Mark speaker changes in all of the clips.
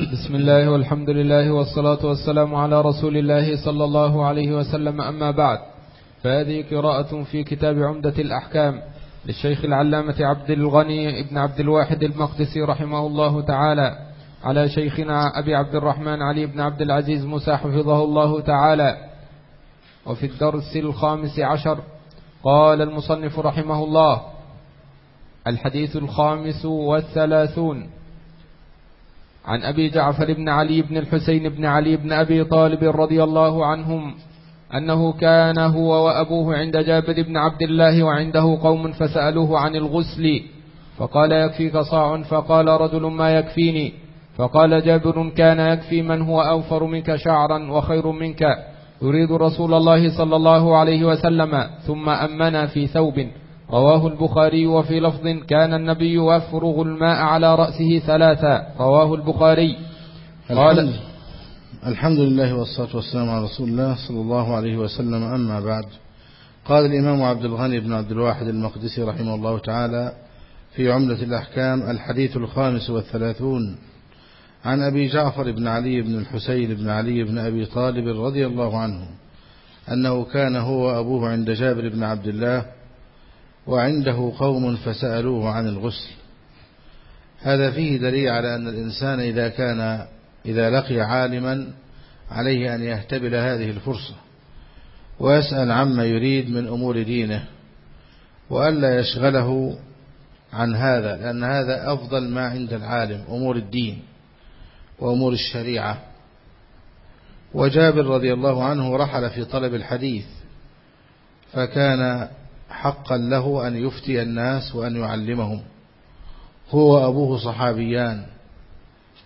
Speaker 1: بسم الله والحمد لله والصلاة والسلام على رسول الله صلى الله عليه وسلم. أما بعد فهذه قراءة في كتاب عمدة الأحكام للشيخ العلامة عبد الغني ابن عبد الواحد المقدسي رحمه الله تعالى على شيخنا أبي عبد الرحمن علي بن عبد العزيز موسى حفظه الله تعالى. وفي الدرس الخامس عشر قال المصنف رحمه الله الحديث الخامس والثلاثون. عن أبي جعفر بن علي بن الحسين بن علي بن أبي طالب رضي الله عنهم أنه كان هو وأبوه عند جابر بن عبد الله وعنده قوم فسألوه عن الغسل. فقال يكفيك صاع؟ فقال رجل ما يكفيني. فقال جابر كان يكفي من هو أوفر منك شعرا وخير منك. يريد رسول الله صلى الله عليه وسلم ثم أمنا في ثوب. رواه البخاري وفي لفظ كان النبي يفرغ الماء على رأسه ثلاثا. رواه البخاري.
Speaker 2: قال الحمد لله والصلاة والسلام على رسول الله صلى الله عليه وسلم. أما بعد قال الإمام عبد الغني بن عبد الواحد المقدسي رحمه الله تعالى في عملة الأحكام الحديث الخامس والثلاثون عن أبي جعفر بن علي بن الحسين بن علي بن أبي طالب رضي الله عنه أنه كان هو وأبوه عند جابر بن عبد الله وعنده قوم فسألوه عن الغسل. هذا فيه دليل على أن الإنسان إذا كان إذا لقي عالما عليه أن يهتبل هذه الفرصة ويسأل عما يريد من أمور دينه وألا يشغله عن هذا لأن هذا أفضل ما عند العالم أمور الدين وأمور الشريعة. وجابر رضي الله عنه رحل في طلب الحديث فكان حقا له أن يفتي الناس وأن يعلمهم. هو وأبوه صحابيان.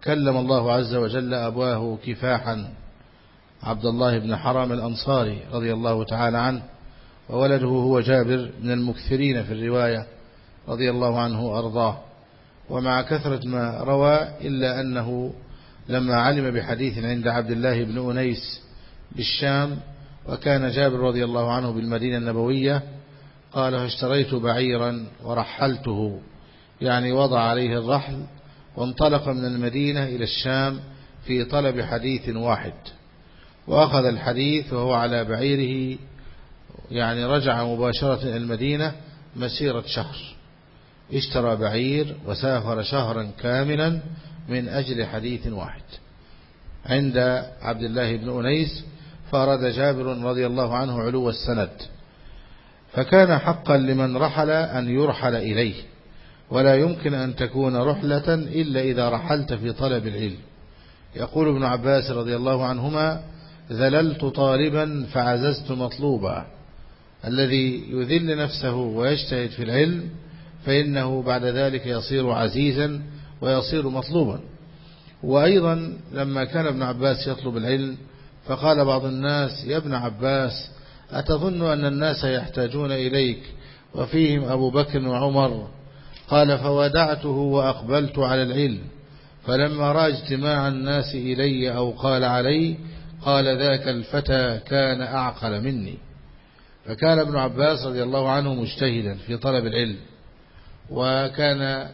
Speaker 2: كلم الله عز وجل أبواه كفاحا. عبد الله بن حرام الأنصاري رضي الله تعالى عنه. وولده هو جابر من المكثرين في الرواية رضي الله عنه وأرضاه. ومع كثرة ما روى إلا أنه لما علم بحديث عند عبد الله بن أنيس بالشام وكان جابر رضي الله عنه بالمدينة النبوية قال فاشتريت بعيرا ورحلته يعني وضع عليه الرحل وانطلق من المدينة إلى الشام في طلب حديث واحد. وأخذ الحديث وهو على بعيره يعني رجع مباشرة إلى المدينة مسيرة شهر. اشترى بعير وسافر شهرا كاملا من أجل حديث واحد. عند عبد الله بن أنيس فأراد جابر رضي الله عنه علو السند. فكان حقا لمن رحل أن يرحل إليه ولا يمكن أن تكون رحلة إلا إذا رحلت في طلب العلم. يقول ابن عباس رضي الله عنهما ذللت طالبا فعززت مطلوبا. الذي يذل نفسه ويجتهد في العلم فإنه بعد ذلك يصير عزيزا ويصير مطلوبا. وأيضا لما كان ابن عباس يطلب العلم فقال بعض الناس يا ابن عباس أتظن أن الناس يحتاجون إليك وفيهم أبو بكر وعمر؟ قال فودعته وأقبلت على العلم. فلما رأى اجتماع الناس إلي أو قال علي قال ذاك الفتى كان أعقل مني. فكان ابن عباس رضي الله عنه مجتهدا في طلب العلم وكان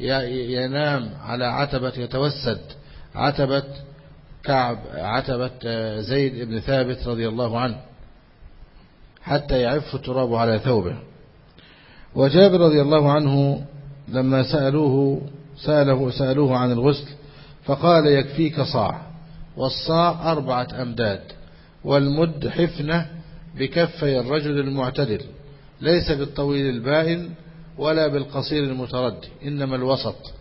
Speaker 2: ينام على عتبة يتوسد عتبة كعب عتبة زيد بن ثابت رضي الله عنه. حتى يعف التراب على ثوبه. وجابر رضي الله عنه لما سألوه سأله سألوه عن الغسل فقال يكفيك صاع والصاع أربعة أمداد والمد حفنة بكفي الرجل المعتدل ليس بالطويل البائن ولا بالقصير المتردي إنما الوسط.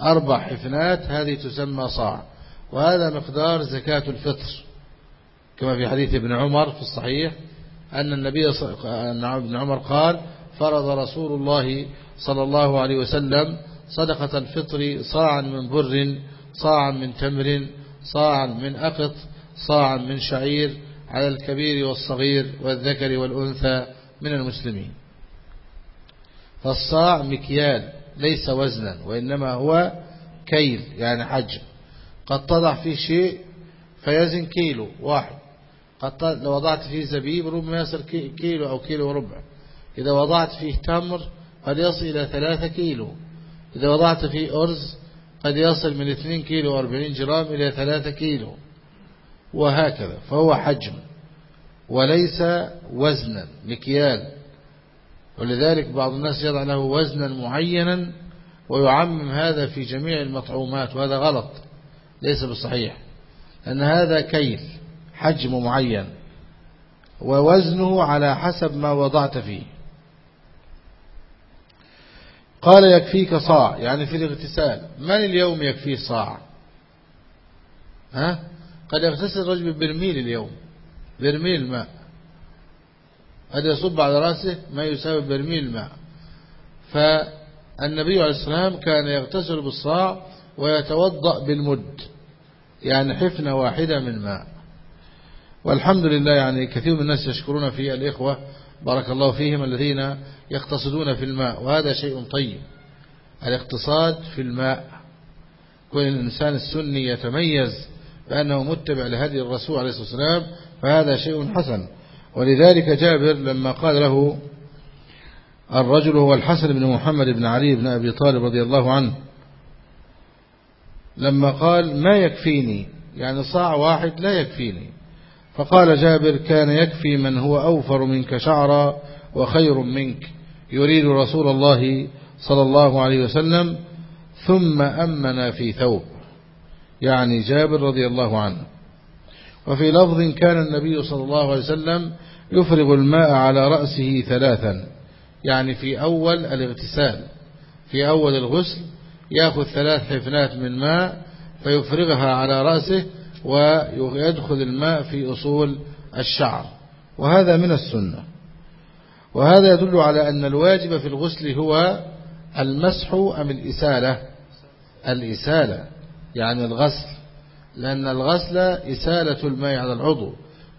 Speaker 2: أربع حفنات هذه تسمى صاع وهذا مقدار زكاة الفطر. كما في حديث ابن عمر في الصحيح أن النبي أن ابن عمر قال فرض رسول الله صلى الله عليه وسلم صدقة الفطر صاعا من بر صاعا من تمر صاعا من أقط صاعا من شعير على الكبير والصغير والذكر والأنثى من المسلمين. فالصاع مكيال ليس وزنا وإنما هو كيل يعني حجم. قد تضع فيه شيء فيزن كيلو واحد. قد لو وضعت فيه زبيب ربما يصل كيلو أو كيلو وربع. إذا وضعت فيه تمر قد يصل إلى ثلاثة كيلو. إذا وضعت فيه أرز قد يصل من 2 كيلو 40 جرام إلى 3 كيلو. وهكذا. فهو حجم. وليس وزنا مكيال. ولذلك بعض الناس يضع له وزنا معينا ويعمم هذا في جميع المطعومات وهذا غلط. ليس بالصحيح أن هذا كيل. حجم معين. ووزنه على حسب ما وضعت فيه. قال يكفيك صاع. يعني في الاغتسال. من اليوم يكفيه صاع؟ ها؟ قد يغتسل رجل برميل اليوم. برميل ماء. قد يصب على رأسه ما يساوي برميل ماء. فالنبي عليه السلام كان يغتسل بالصاع ويتوضأ بالمد. يعني حفنة واحدة من ماء. والحمد لله يعني كثير من الناس يشكرون في الإخوة بارك الله فيهم الذين يقتصدون في الماء وهذا شيء طيب. الاقتصاد في الماء. كل الإنسان السني يتميز بأنه متبع لهدي الرسول عليه الصلاة والسلام فهذا شيء حسن. ولذلك جابر لما قال له الرجل هو الحسن بن محمد بن علي بن أبي طالب رضي الله عنه لما قال ما يكفيني؟ يعني صاع واحد لا يكفيني. فقال جابر كان يكفي من هو أوفر منك شعرا وخير منك. يريد رسول الله صلى الله عليه وسلم ثم أمنا في ثوب. يعني جابر رضي الله عنه. وفي لفظ كان النبي صلى الله عليه وسلم يفرغ الماء على رأسه ثلاثا. يعني في أول الاغتسال. في أول الغسل يأخذ ثلاث حفنات من ماء فيفرغها على رأسه ويدخل الماء في أصول الشعر. وهذا من السنة. وهذا يدل على أن الواجب في الغسل هو المسح أم الإسالة؟ الإسالة يعني الغسل. لأن الغسل إسالة الماء على العضو.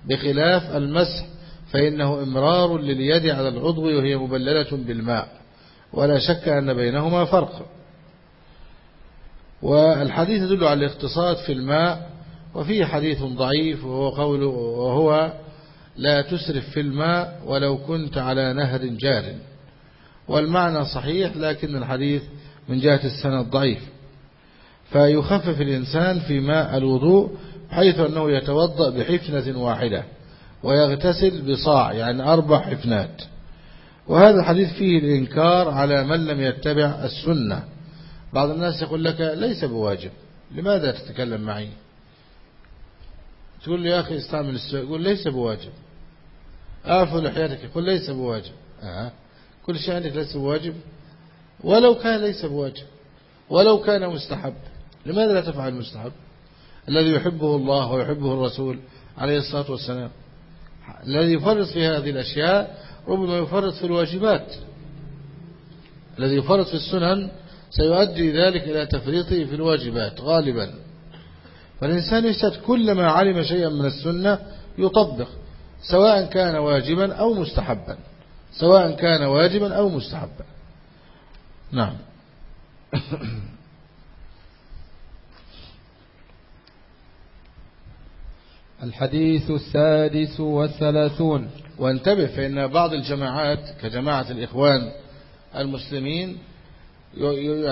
Speaker 2: بخلاف المسح فإنه إمرار لليد على العضو وهي مبللة بالماء. ولا شك أن بينهما فرق. والحديث يدل على الاقتصاد في الماء وفيه حديث ضعيف وهو قول وهو لا تسرف في الماء ولو كنت على نهر جار. والمعنى صحيح لكن الحديث من جهة السنة ضعيف. فيخفف الإنسان في ماء الوضوء حيث أنه يتوضأ بحفنة واحدة ويغتسل بصاع يعني أربع حفنات. وهذا الحديث فيه الإنكار على من لم يتبع السنة. بعض الناس يقول لك ليس بواجب لماذا تتكلم معي؟ تقول لي يا أخي استعمل السواك يقول ليس بواجب. أعفو لحياتك يقول ليس بواجب. آه. كل شيء عندك ليس بواجب. ولو كان ليس بواجب ولو كان مستحب. لماذا لا تفعل المستحب؟ الذي يحبه الله ويحبه الرسول عليه الصلاة والسلام. الذي يفرط في هذه الأشياء ربما يفرط في الواجبات. الذي يفرط في السنن سيؤدي ذلك إلى تفريطه في الواجبات غالبا. فالإنسان يشتد كلما علم شيئا من السنة يطبق سواء كان واجبا أو مستحبا. سواء كان واجبا أو مستحبا. نعم.
Speaker 1: الحديث السادس والثلاثون.
Speaker 2: وانتبه فإن بعض الجماعات كجماعة الإخوان المسلمين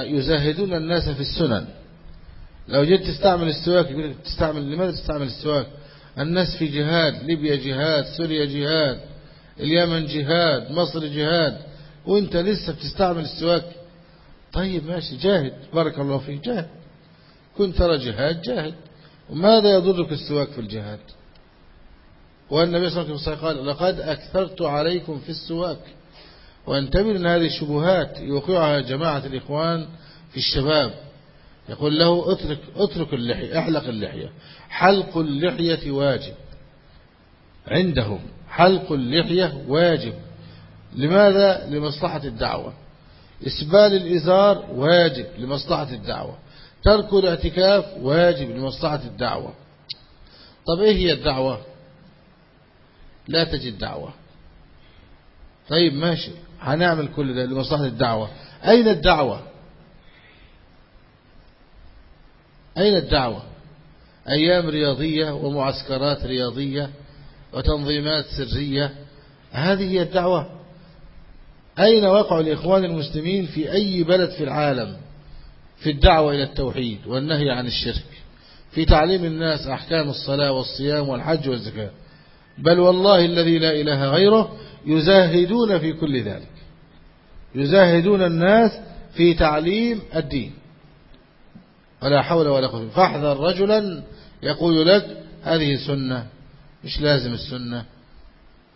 Speaker 2: يزهدون الناس في السنن. لو جيت تستعمل السواك يقول تستعمل لماذا تستعمل السواك؟ الناس في جهاد ليبيا جهاد سوريا جهاد اليمن جهاد مصر جهاد وانت لسه بتستعمل السواك؟ طيب ماشي جاهد بارك الله فيك جاهد. كنت ترى جهاد جاهد. وماذا يضرك السواك في الجهاد؟ والنبي صلى الله عليه وسلم قال لقد أكثرت عليكم في السواك. وانتبه أن هذه الشبهات يوقعها جماعة الإخوان في الشباب. يقول له اترك, اترك اللحية احلق اللحية. حلق اللحية واجب. عندهم حلق اللحية واجب. لماذا؟ لمصلحة الدعوة. إسبال الإزار واجب لمصلحة الدعوة. ترك الاعتكاف واجب لمصلحة الدعوة. طب إيه هي الدعوة؟ لا تجد دعوة. طيب ماشي. هنعمل كل ده لمصلحة الدعوة. أين الدعوة؟ أين الدعوة؟ أيام رياضية ومعسكرات رياضية وتنظيمات سرية هذه هي الدعوة؟ أين وقع الإخوان المسلمين في أي بلد في العالم في الدعوة إلى التوحيد والنهي عن الشرك؟ في تعليم الناس أحكام الصلاة والصيام والحج والزكاة. بل والله الذي لا إله غيره يزاهدون في كل ذلك. يزاهدون الناس في تعليم الدين. ولا حول ولا قوة. فاحذر رجلا يقول لك هذه سنة مش لازم السنة.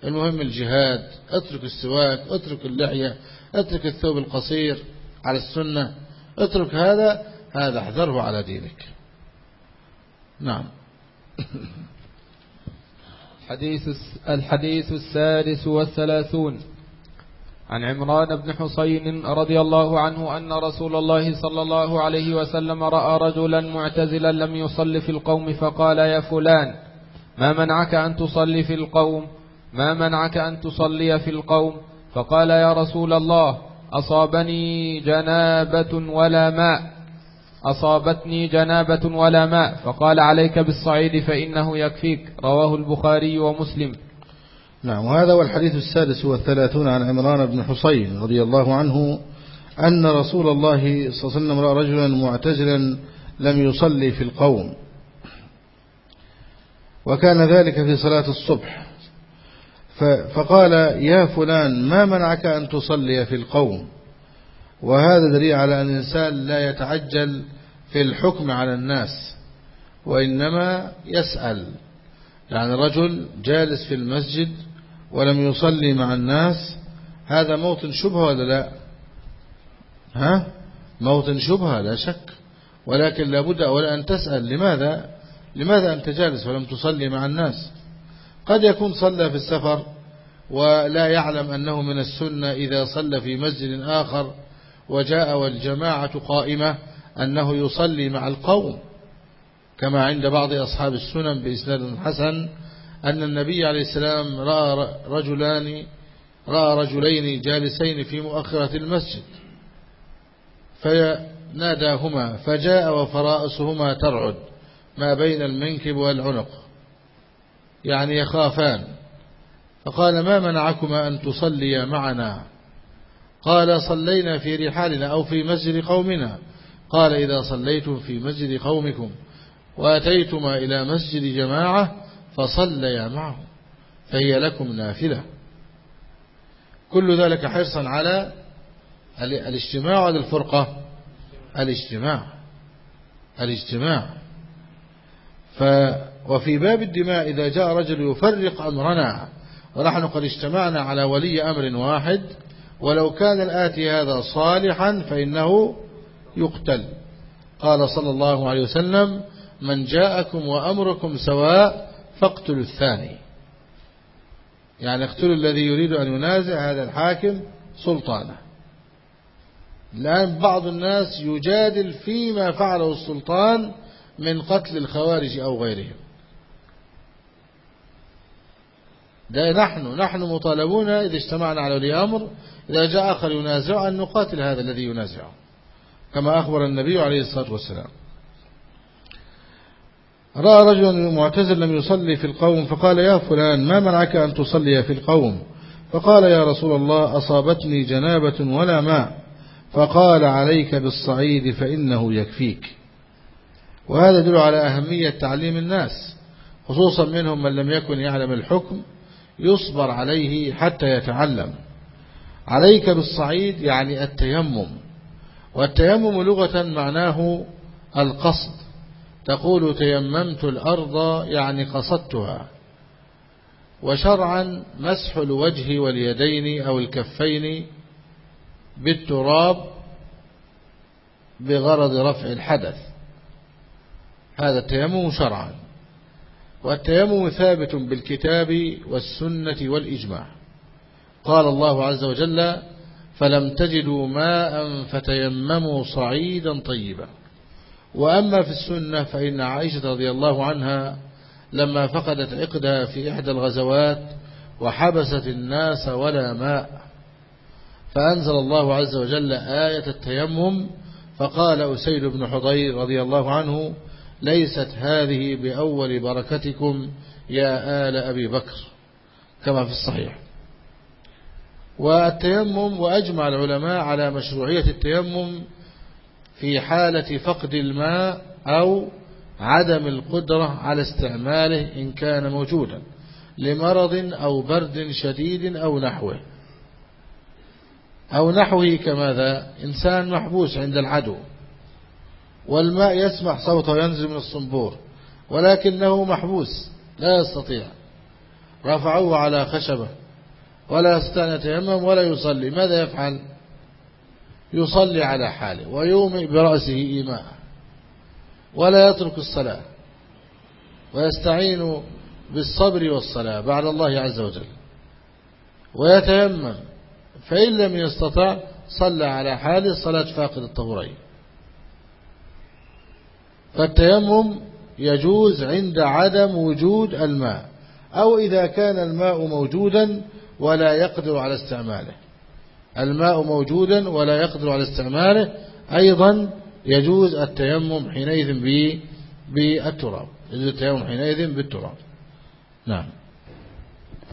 Speaker 2: المهم الجهاد اترك السواك اترك اللحية اترك الثوب القصير على السنة. اترك هذا هذا احذره على دينك. نعم.
Speaker 1: حديث الحديث السادس والثلاثون. عن عمران بن حسين رضي الله عنه أن رسول الله صلى الله عليه وسلم رأى رجلا معتزلا لم يصل في القوم فقال يا فلان ما منعك أن تصلي في القوم؟ ما منعك أن تصلي في القوم؟ فقال يا رسول الله أصابني جنابة ولا ماء. أصابتني جنابة ولا ماء. فقال عليك بالصعيد فإنه يكفيك. رواه البخاري ومسلم.
Speaker 2: نعم وهذا هو الحديث السادس والثلاثون عن عمران بن حصين رضي الله عنه أن رسول الله صلى الله عليه وسلم رأى رجلا معتزلا لم يصلي في القوم. وكان ذلك في صلاة الصبح. فقال يا فلان ما منعك أن تصلي في القوم؟ وهذا دليل على أن الإنسان لا يتعجل في الحكم على الناس وإنما يسأل. يعني رجل جالس في المسجد ولم يصلي مع الناس هذا موطن شبهة ولا لا؟ ها؟ موطن شبهة لا شك. ولكن لابد أولا أن تسأل لماذا؟ لماذا أنت جالس ولم تصلي مع الناس؟ قد يكون صلى في السفر ولا يعلم أنه من السنة إذا صلى في مسجد آخر وجاء والجماعة قائمة أنه يصلي مع القوم كما عند بعض أصحاب السنن بإسناد حسن أن النبي عليه السلام رأى رجلان رأى رجلين جالسين في مؤخرة المسجد فناداهما فجاء وفرائسهما ترعد ما بين المنكب والعنق يعني يخافان. فقال ما منعكما أن تصليا معنا؟ قال صلينا في رحالنا أو في مسجد قومنا. قال إذا صليتم في مسجد قومكم وأتيتما إلى مسجد جماعة فصليا معه فهي لكم نافلة. كل ذلك حرصا على الاجتماع على الفرقة. الاجتماع الاجتماع. ف وفي باب الدماء إذا جاء رجل يفرق أمرنا ونحن قد اجتمعنا على ولي أمر واحد ولو كان الآتي هذا صالحا فإنه يقتل. قال صلى الله عليه وسلم من جاءكم وأمركم سواء فاقتلوا الثاني. يعني اقتلوا الذي يريد أن ينازع هذا الحاكم سلطانه. الآن بعض الناس يجادل فيما فعله السلطان من قتل الخوارج أو غيرهم. ده نحن نحن مطالبون إذا اجتمعنا على ولي أمر إذا جاء آخر ينازع أن نقاتل هذا الذي ينازعه. كما أخبر النبي عليه الصلاة والسلام. رأى رجلا معتزل لم يصلي في القوم فقال يا فلان ما منعك أن تصلي في القوم؟ فقال يا رسول الله أصابتني جنابة ولا ماء فقال عليك بالصعيد فإنه يكفيك. وهذا يدل على أهمية تعليم الناس خصوصا منهم من لم يكن يعلم الحكم يصبر عليه حتى يتعلم. عليك بالصعيد يعني التيمم والتيمم لغة معناه القصد. تقول تيممت الأرض يعني قصدتها. وشرعا مسح الوجه واليدين أو الكفين بالتراب بغرض رفع الحدث. هذا التيمم شرعا. والتيمم ثابت بالكتاب والسنة والإجماع. قال الله عز وجل فلم تجدوا ماء فتيمموا صعيدا طيبا. وأما في السنة فإن عائشة رضي الله عنها لما فقدت عقدها في إحدى الغزوات وحبست الناس ولا ماء فأنزل الله عز وجل آية التيمم فقال أسيد بن حضير رضي الله عنه ليست هذه بأول بركتكم يا آل أبي بكر كما في الصحيح. والتيمم وأجمع العلماء على مشروعية التيمم في حالة فقد الماء أو عدم القدرة على استعماله إن كان موجودا لمرض أو برد شديد أو نحوه. أو نحوه كماذا؟ إنسان محبوس عند العدو والماء يسمع صوته ينزل من الصنبور ولكنه محبوس لا يستطيع. رفعوه على خشبة ولا يستطيع يتيمم ولا يصلي. ماذا يفعل؟ يصلي على حاله ويومئ برأسه إيماء ولا يترك الصلاة ويستعين بالصبر والصلاة بعد الله عز وجل ويتيمم فإن لم يستطع صلى على حاله صلاة فاقد الطهورين فالتيمم يجوز عند عدم وجود الماء أو إذا كان الماء موجودا ولا يقدر على استعماله الماء موجودا ولا يقدر على استعماله. أيضا يجوز التيمم حينئذ بالتراب. يجوز التيمم حينئذ بالتراب. نعم.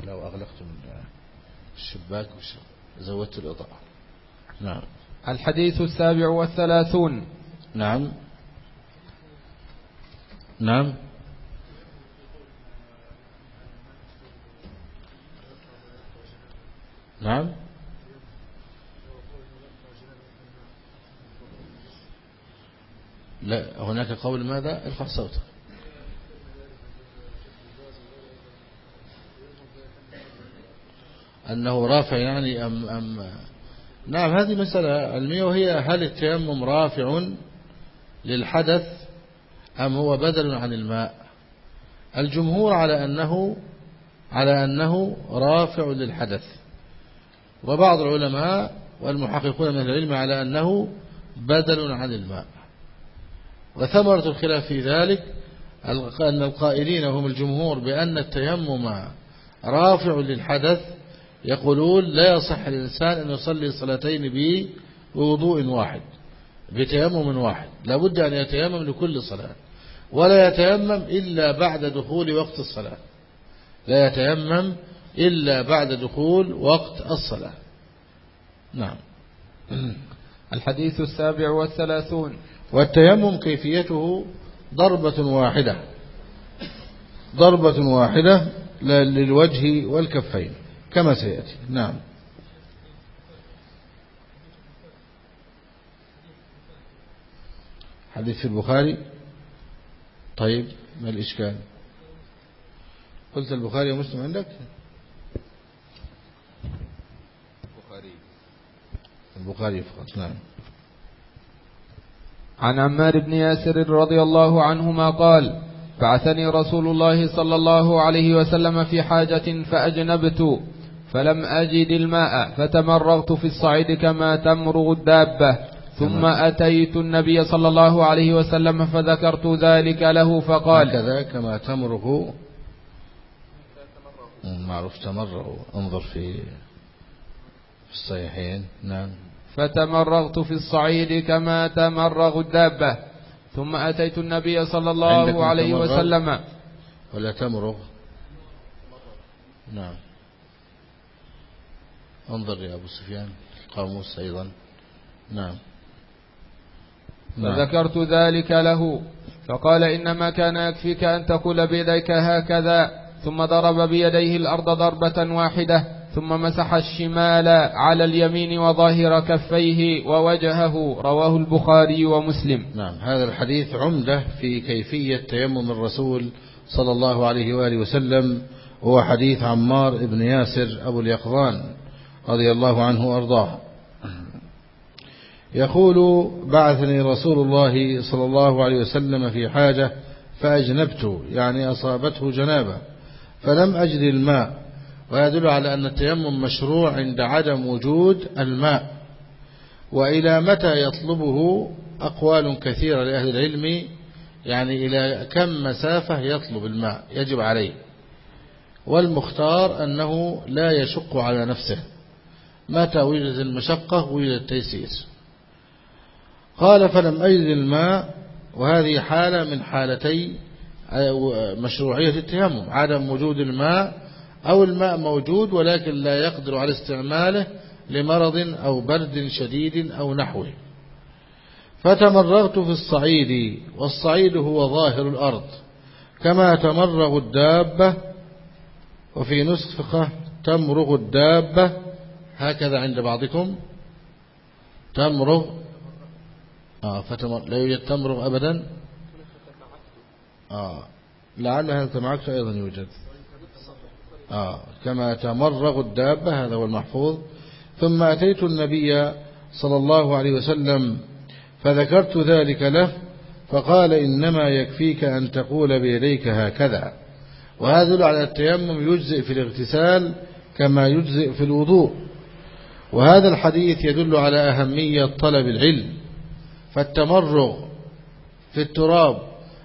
Speaker 2: لو أغلقت الشباك وزودت الإضاءة. نعم.
Speaker 1: الحديث السابع والثلاثون.
Speaker 2: نعم. نعم. نعم. لا هناك قول ماذا؟ ارفع صوتك. أنه رافع يعني أم, أم. نعم هذه مسألة علمية وهي هل التيمم رافع للحدث أم هو بدل عن الماء؟ الجمهور على أنه على أنه رافع للحدث. وبعض العلماء والمحققون من العلم على أنه بدل عن الماء. وثمرة الخلاف في ذلك أن القائلين هم الجمهور بأن التيمم رافع للحدث يقولون لا يصح للإنسان أن يصلي صلاتين بوضوء واحد بتيمم واحد لابد أن يتيمم لكل صلاة ولا يتيمم إلا بعد دخول وقت الصلاة لا يتيمم إلا بعد دخول وقت الصلاة. نعم.
Speaker 1: الحديث السابع والثلاثون.
Speaker 2: والتيمم كيفيته ضربة واحدة. ضربة واحدة للوجه والكفين كما سيأتي. نعم. حديث في البخاري؟ طيب ما الإشكال؟ قلت البخاري ومسلم عندك؟ البخاري. البخاري فقط نعم.
Speaker 1: عن عمار بن ياسر رضي الله عنهما قال بعثني رسول الله صلى الله عليه وسلم في حاجة فأجنبت فلم أجد الماء فتمرغت في الصعيد كما تمرغ الدابة. ثم أتيت النبي صلى الله عليه وسلم فذكرت ذلك له فقال
Speaker 2: هكذا كما تمرغ. معروف تمرغ. انظر في الصحيحين. نعم.
Speaker 1: فتمرغت في الصعيد كما تمرغ الدابة. ثم أتيت النبي صلى الله عليه وسلم.
Speaker 2: ولا تمرغ؟ نعم. انظر يا أبو سفيان القاموس أيضا. نعم.
Speaker 1: فذكرت نعم. ذلك له. فقال إنما كان يكفيك أن تقول بيديك هكذا. ثم ضرب بيديه الأرض ضربة واحدة. ثم مسح الشمال على اليمين وظاهر كفيه ووجهه رواه البخاري ومسلم.
Speaker 2: نعم هذا الحديث عمدة في كيفية تيمم الرسول صلى الله عليه وآله وسلم. هو حديث عمار بن ياسر أبو اليقظان رضي الله عنه وأرضاه. يقول بعثني رسول الله صلى الله عليه وسلم في حاجة فأجنبت يعني أصابته جنابة فلم أجد الماء. ويدل على أن التيمم مشروع عند عدم وجود الماء. وإلى متى يطلبه أقوال كثيرة لأهل العلم؟ يعني إلى كم مسافة يطلب الماء يجب عليه. والمختار أنه لا يشق على نفسه. متى وجدت المشقة؟ وجد التيسير. قال فلم أجد الماء. وهذه حالة من حالتي مشروعية التيمم عدم وجود الماء أو الماء موجود ولكن لا يقدر على استعماله لمرض أو برد شديد أو نحوه. فتمرغت في الصعيد والصعيد هو ظاهر الأرض. كما تمرغ الدابة وفي نسخة تمرغ الدابة هكذا عند بعضكم. تمرغ آه فتمر لا يوجد تمرغ أبدا. آه لعل هذا معك أيضا يوجد. آه كما تمرغ الدابة هذا هو المحفوظ. ثم أتيت النبي صلى الله عليه وسلم فذكرت ذلك له فقال إنما يكفيك أن تقول بيديك هكذا. وهذا على التيمم يجزئ في الاغتسال كما يجزئ في الوضوء. وهذا الحديث يدل على أهمية طلب العلم. فالتمرغ في التراب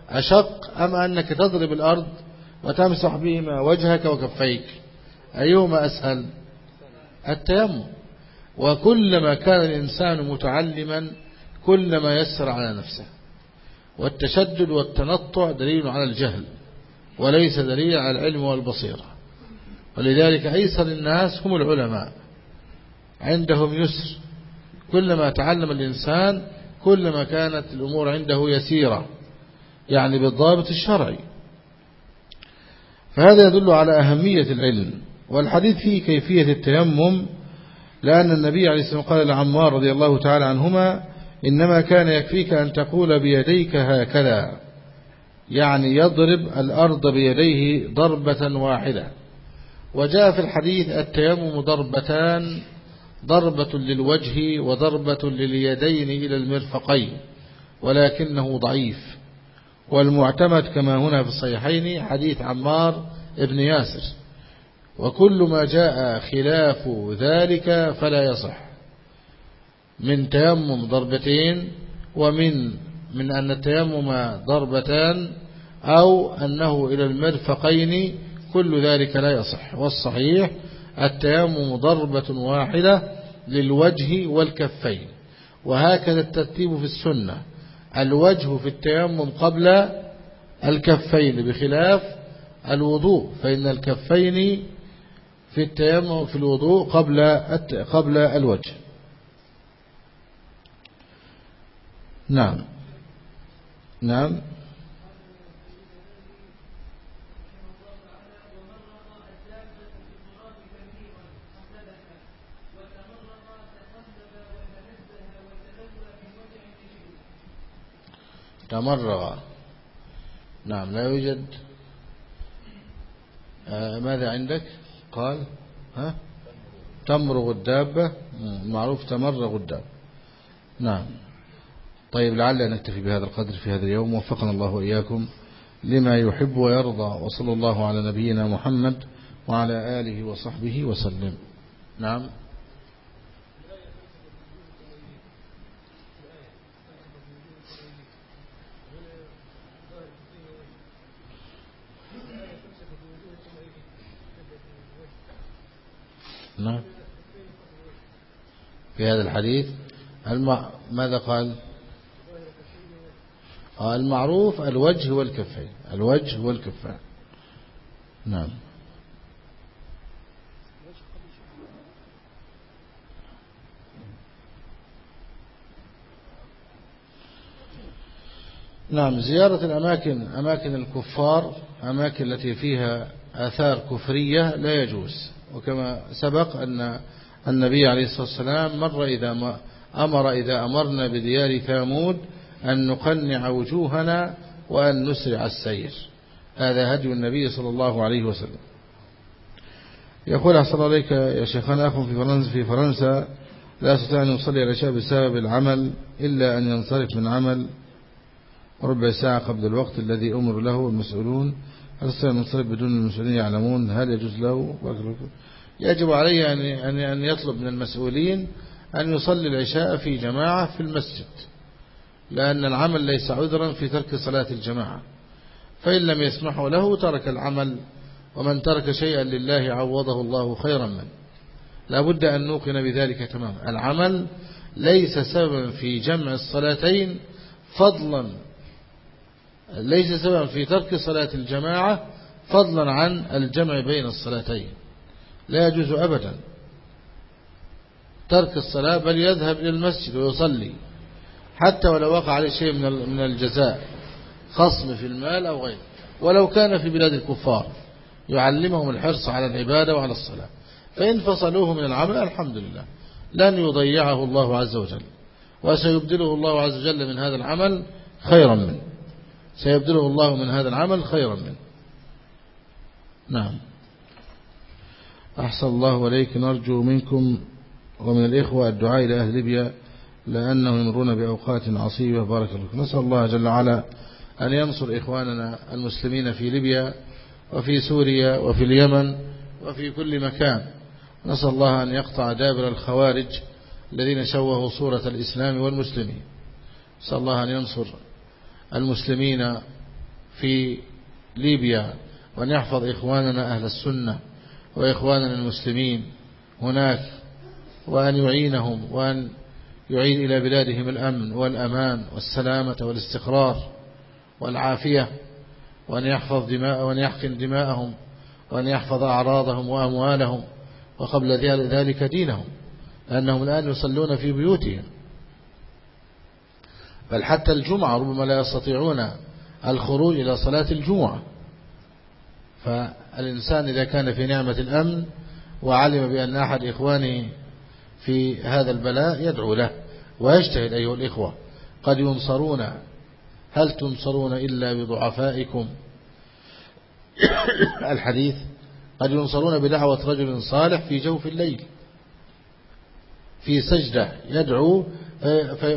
Speaker 2: أشق أم أنك تضرب الأرض؟ وتمسح بهما وجهك وكفيك. أيهما أسهل؟ التيمم. وكلما كان الإنسان متعلما كلما يسر على نفسه. والتشدد والتنطع دليل على الجهل وليس دليل على العلم والبصيرة. ولذلك أيسر الناس هم العلماء. عندهم يسر. كلما تعلم الإنسان كلما كانت الأمور عنده يسيرة. يعني بالضابط الشرعي. فهذا يدل على أهمية العلم والحديث فيه كيفية التيمم لأن النبي عليه الصلاة والسلام قال لعمار رضي الله تعالى عنهما إنما كان يكفيك أن تقول بيديك هكذا يعني يضرب الأرض بيديه ضربة واحدة. وجاء في الحديث التيمم ضربتان ضربة للوجه وضربة لليدين إلى المرفقين ولكنه ضعيف. والمعتمد كما هنا في الصحيحين حديث عمار ابن ياسر. وكل ما جاء خلاف ذلك فلا يصح. من تيمم ضربتين ومن من أن التيمم ضربتان أو أنه إلى المرفقين كل ذلك لا يصح. والصحيح التيمم ضربة واحدة للوجه والكفين. وهكذا الترتيب في السنة. الوجه في التيمم قبل الكفين بخلاف الوضوء فإن الكفين في التيمم في الوضوء قبل قبل الوجه. نعم. نعم. تمرغ. نعم لا يوجد. آه ماذا عندك؟ قال ها؟ تمرغ الدابة. معروف تمرغ الدابة. نعم. طيب لعل نكتفي بهذا القدر في هذا اليوم. وفقنا الله وإياكم لما يحب ويرضى. وصلى الله على نبينا محمد وعلى آله وصحبه وسلم. نعم. نعم. في هذا الحديث الم... ماذا قال؟ آه، المعروف الوجه والكفين. الوجه والكفين. نعم. نعم زيارة الأماكن أماكن الكفار أماكن التي فيها آثار كفرية لا يجوز. وكما سبق أن النبي عليه الصلاة والسلام مر إذا أمر إذا أمرنا بديار ثامود أن نقنع وجوهنا وأن نسرع السير. هذا هدي النبي صلى الله عليه وسلم. يقول أحسن عليك يا شيخنا أخ في فرنسا في فرنسا لا أستطيع أن يصلي العشاء بسبب العمل إلا أن ينصرف من عمل. ربع ساعة قبل الوقت الذي أمر له المسؤولون هل أن ينصرف بدون المسؤولين يعلمون هل يجوز له يجب عليه أن يطلب من المسؤولين أن يصلي العشاء في جماعة في المسجد لأن العمل ليس عذرا في ترك صلاة الجماعة. فإن لم يسمحوا له ترك العمل ومن ترك شيئا لله عوضه الله خيرا منه. لابد أن نوقن بذلك تماما. العمل ليس سببا في جمع الصلاتين فضلا ليس سببا في ترك صلاة الجماعة فضلا عن الجمع بين الصلاتين. لا يجوز أبدا ترك الصلاة بل يذهب إلى المسجد ويصلي. حتى ولو وقع عليه شيء من الجزاء خصم في المال أو غيره. ولو كان في بلاد الكفار يعلمهم الحرص على العبادة وعلى الصلاة. فإن فصلوه من العمل الحمد لله. لن يضيعه الله عز وجل. وسيبدله الله عز وجل من هذا العمل خيرا منه. سيبدله الله من هذا العمل خيرا منه. نعم. أحسن الله وليك نرجو منكم ومن الإخوة الدعاء إلى أهل ليبيا لأنهم يمرون بأوقات عصيبة. بارك الله نسأل الله جل وعلا أن ينصر إخواننا المسلمين في ليبيا وفي سوريا وفي اليمن وفي كل مكان. نسأل الله أن يقطع دابر الخوارج الذين شوهوا صورة الإسلام والمسلمين. نسأل الله أن ينصر المسلمين في ليبيا وأن يحفظ إخواننا أهل السنة وإخواننا المسلمين هناك وأن يعينهم وأن يعين إلى بلادهم الأمن والأمان والسلامة والاستقرار والعافية وأن يحفظ دماء وأن يحقن دماءهم وأن يحفظ أعراضهم وأموالهم وقبل ذلك دينهم لأنهم الآن يصلون في بيوتهم. بل حتى الجمعة ربما لا يستطيعون الخروج إلى صلاة الجمعة. فالإنسان إذا كان في نعمة الأمن وعلم بأن أحد إخوانه في هذا البلاء يدعو له ويجتهد أيها الإخوة. قد ينصرون. هل تنصرون إلا بضعفائكم؟ الحديث قد ينصرون بدعوة رجل صالح في جوف الليل في سجدة يدعو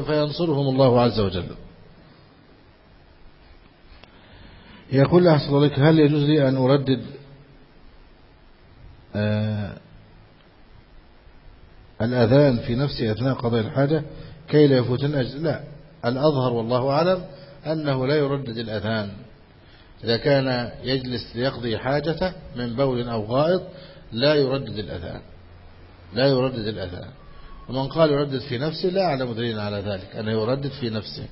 Speaker 2: فينصرهم الله عز وجل. يقول أحسن لك هل يجوز لي أن أردد آه الأذان في نفسي أثناء قضاء الحاجة كي لا يفوتن أجل؟ لا. الأظهر والله أعلم أنه لا يردد الأذان. إذا كان يجلس ليقضي حاجته من بول أو غائط لا يردد الأذان. لا يردد الأذان. ومن قال يردد في نفسه لا أعلم دليل على ذلك أنه يردد في نفسه.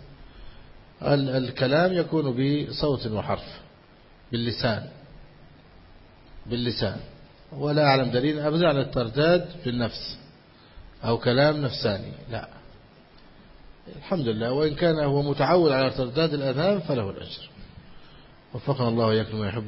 Speaker 2: الكلام يكون بصوت وحرف باللسان باللسان. ولا أعلم دليل أبدا على الترداد في النفس أو كلام نفساني لا. الحمد لله وإن كان هو متعود على ترداد الأذان فله الأجر. وفقنا الله وإياكم ويحب